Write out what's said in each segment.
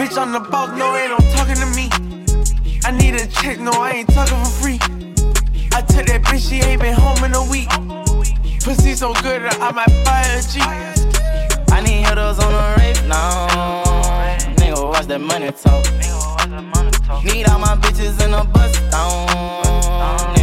Bitch, I'm the boss, no, ain't no talking to me. I need a check, no, I ain't talking for free. I took that bitch, she ain't been home in a week. Pussy so good, I might buy a G. I need hitters on the race now. Nigga, watch that money talk. Need all my bitches in a bus down.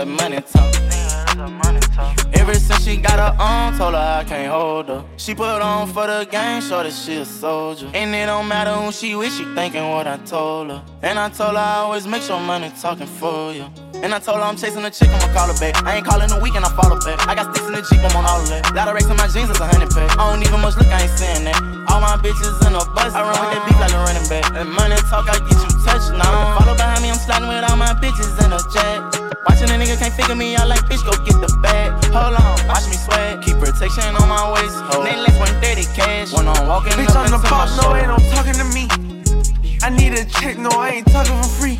That's money talk. Ever since she got her on, told her I can't hold her. She put on for the game, show that she a soldier. And it don't matter who she with, she thinking what I told her. And I told her I always make sure money talking for you. And I told her I'm chasing a chick, I'ma call her back. I ain't calling a weekend, I follow back. I got sticks in the Jeep, I'm on all of that. Lot of racks in my jeans, it's a hundred pack. I don't even much look, I ain't saying that. All my bitches in a bus, I run with that beef like a running back. And money talk, I get you touched now. Follow behind me, I'm sliding with all my bitches in a jet. Watching a nigga can't figure me out like bitch, go get the bag. Hold on, watch me sweat. Keep protection on my waist. Hold. Nameless 130 cash. When I'm walking Bitch, up I'm the into my boss, no, shoulder. ain't no talking to me. I need a check, no, I ain't talking for free.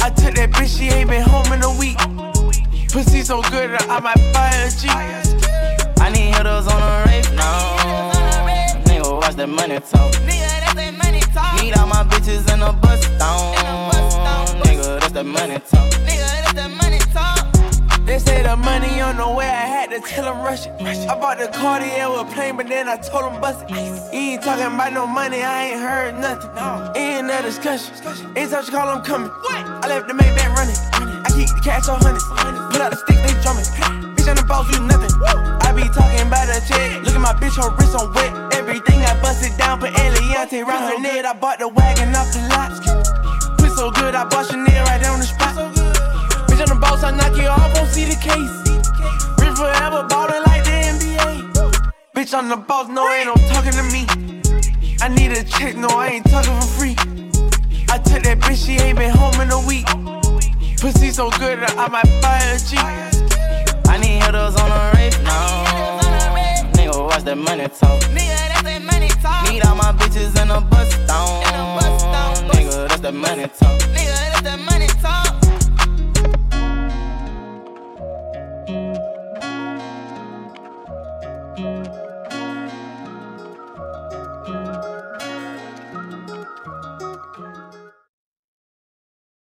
I took that bitch, she ain't been home in a week. Pussy so good, I might buy a G. I need hitters on the race now. Nigga, watch that money talk. Need all my bitches in a bus down. Nigga, that's that money talk. They say the money on the way, I had to tell them rush it. I bought the Cartier with plane, but then I told them bust it. You ain't talking about no money, I ain't heard nothing. Ain't no discussion. Anytime she call, I'm coming. I left the main back running. I keep the cash on hundreds. Put out the stick, they drumming. Bitch, I'm the boss, you nothing. I be talking about a check. Look at my bitch, her wrist on wet. Everything I busted down, put Eliantte round her neck. I bought the wagon off the lot. Put so good, I bought Chanel right on the spot. So good. Bitch, I'm the boss, I knock you off, won't see the case. Rich forever, ballin' like the NBA. Bitch, I'm the boss, no, ain't no talking to me. I need a check, no, I ain't talking for free. I took that bitch, she ain't been home in a week. Pussy so good, I might buy a G. I need hitters on the race now. Nigga, watch that money talk. Nigga, that's that money talk. Need all my bitches in a bus down. Nigga, that money talk.